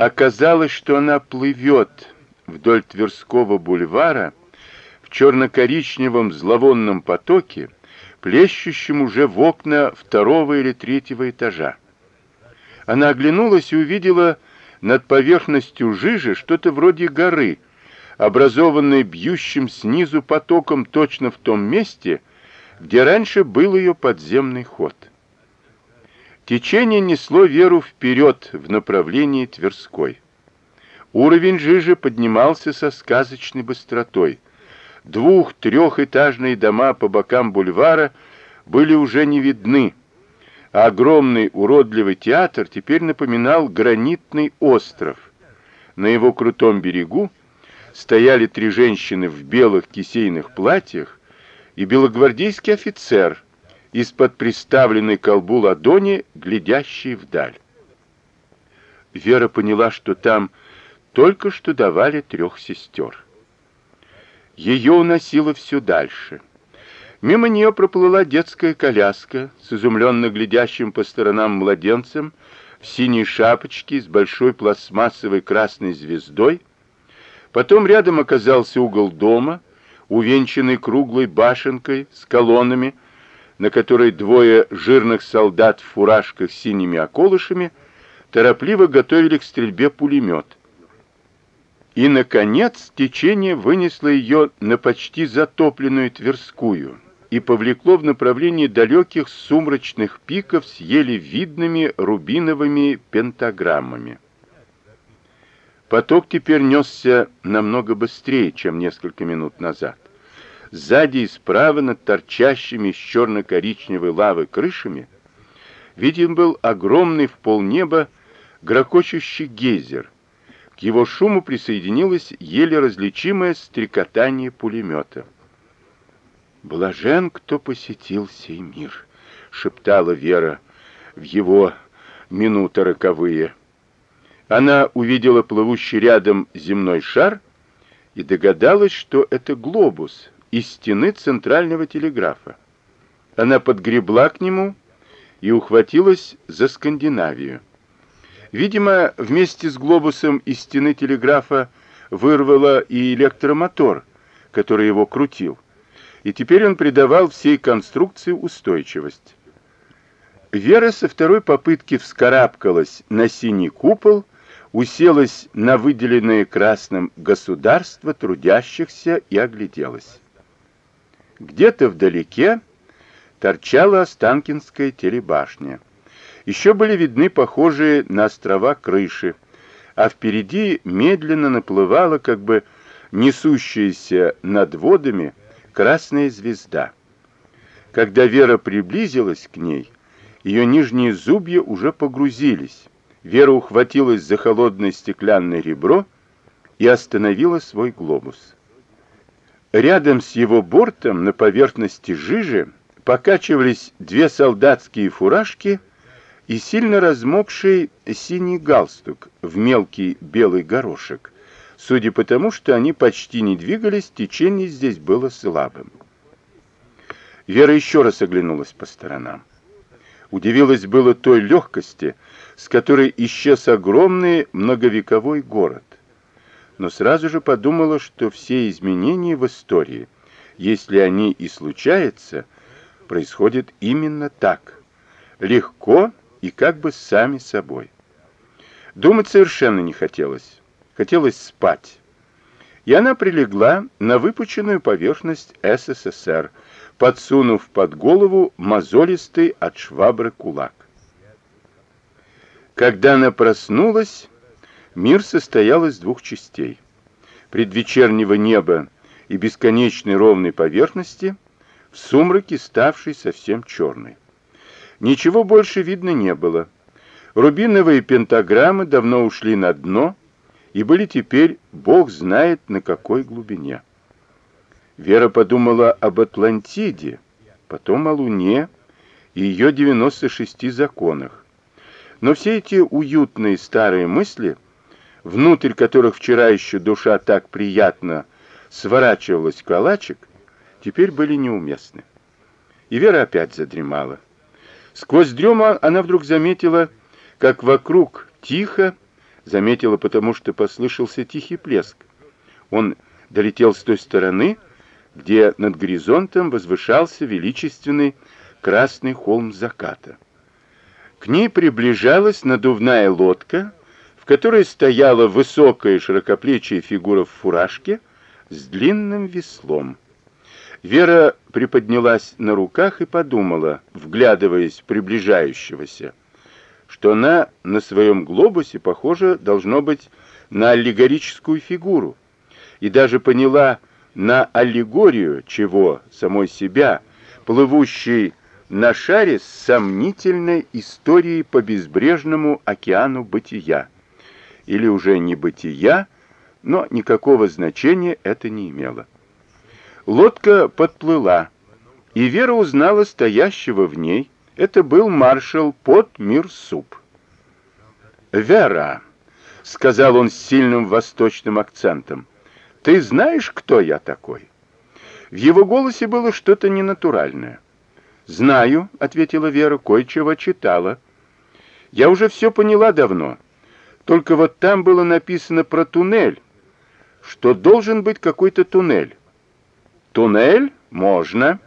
Оказалось, что она плывет вдоль Тверского бульвара в черно-коричневом зловонном потоке, плещущем уже в окна второго или третьего этажа. Она оглянулась и увидела над поверхностью жижи что-то вроде горы, образованной бьющим снизу потоком точно в том месте, где раньше был ее подземный ход. Течение несло Веру вперед в направлении Тверской. Уровень жижи поднимался со сказочной быстротой. Двух-трехэтажные дома по бокам бульвара были уже не видны, а огромный уродливый театр теперь напоминал гранитный остров. На его крутом берегу стояли три женщины в белых кисейных платьях и белогвардейский офицер – из-под приставленной колбу ладони, глядящей вдаль. Вера поняла, что там только что давали трех сестер. Ее уносило все дальше. Мимо нее проплыла детская коляска с изумленно глядящим по сторонам младенцем в синей шапочке с большой пластмассовой красной звездой. Потом рядом оказался угол дома, увенчанный круглой башенкой с колоннами, на которой двое жирных солдат в фуражках с синими околышами торопливо готовили к стрельбе пулемет. И, наконец, течение вынесло ее на почти затопленную Тверскую и повлекло в направлении далеких сумрачных пиков с еле видными рубиновыми пентаграммами. Поток теперь несся намного быстрее, чем несколько минут назад. Сзади и справа над торчащими с черно-коричневой лавы крышами виден был огромный в полнеба грохочущий гейзер. К его шуму присоединилось еле различимое стрекотание пулемета. «Блажен, кто посетил сей мир», — шептала Вера в его минуты роковые. Она увидела плывущий рядом земной шар и догадалась, что это глобус, из стены центрального телеграфа. Она подгребла к нему и ухватилась за Скандинавию. Видимо, вместе с глобусом из стены телеграфа вырвало и электромотор, который его крутил, и теперь он придавал всей конструкции устойчивость. Вера со второй попытки вскарабкалась на синий купол, уселась на выделенное красным государство трудящихся и огляделась. Где-то вдалеке торчала Останкинская телебашня. Еще были видны похожие на острова крыши, а впереди медленно наплывала, как бы несущаяся над водами, красная звезда. Когда Вера приблизилась к ней, ее нижние зубья уже погрузились. Вера ухватилась за холодное стеклянное ребро и остановила свой глобус. Рядом с его бортом на поверхности жижи покачивались две солдатские фуражки и сильно размокший синий галстук в мелкий белый горошек. Судя по тому, что они почти не двигались, течение здесь было слабым. Вера еще раз оглянулась по сторонам. Удивилась было той легкости, с которой исчез огромный многовековой город но сразу же подумала, что все изменения в истории, если они и случаются, происходят именно так, легко и как бы сами собой. Думать совершенно не хотелось, хотелось спать. И она прилегла на выпученную поверхность СССР, подсунув под голову мозолистый от швабры кулак. Когда она проснулась, Мир состоял из двух частей. Предвечернего неба и бесконечной ровной поверхности, в сумраке ставшей совсем черной. Ничего больше видно не было. Рубиновые пентаграммы давно ушли на дно и были теперь, Бог знает, на какой глубине. Вера подумала об Атлантиде, потом о Луне и ее 96 законах. Но все эти уютные старые мысли – внутрь которых вчера еще душа так приятно сворачивалась в калачик, теперь были неуместны. И Вера опять задремала. Сквозь дрему она вдруг заметила, как вокруг тихо, Заметила, потому что послышался тихий плеск. Он долетел с той стороны, где над горизонтом возвышался величественный красный холм заката. К ней приближалась надувная лодка, которой стояла высокая широкоплечья фигура в фуражке с длинным веслом. Вера приподнялась на руках и подумала, вглядываясь в приближающегося, что она на своем глобусе похожа, должно быть, на аллегорическую фигуру, и даже поняла на аллегорию чего самой себя, плывущей на шаре с сомнительной историей по безбрежному океану бытия. Или уже не бытия, но никакого значения это не имело. Лодка подплыла, и Вера узнала стоящего в ней. Это был маршал Пот Мирсуп. «Вера», — сказал он с сильным восточным акцентом, — «ты знаешь, кто я такой?» В его голосе было что-то ненатуральное. «Знаю», — ответила Вера, — «кое-чего читала». «Я уже все поняла давно. Только вот там было написано про туннель, что должен быть какой-то туннель. Туннель? Можно.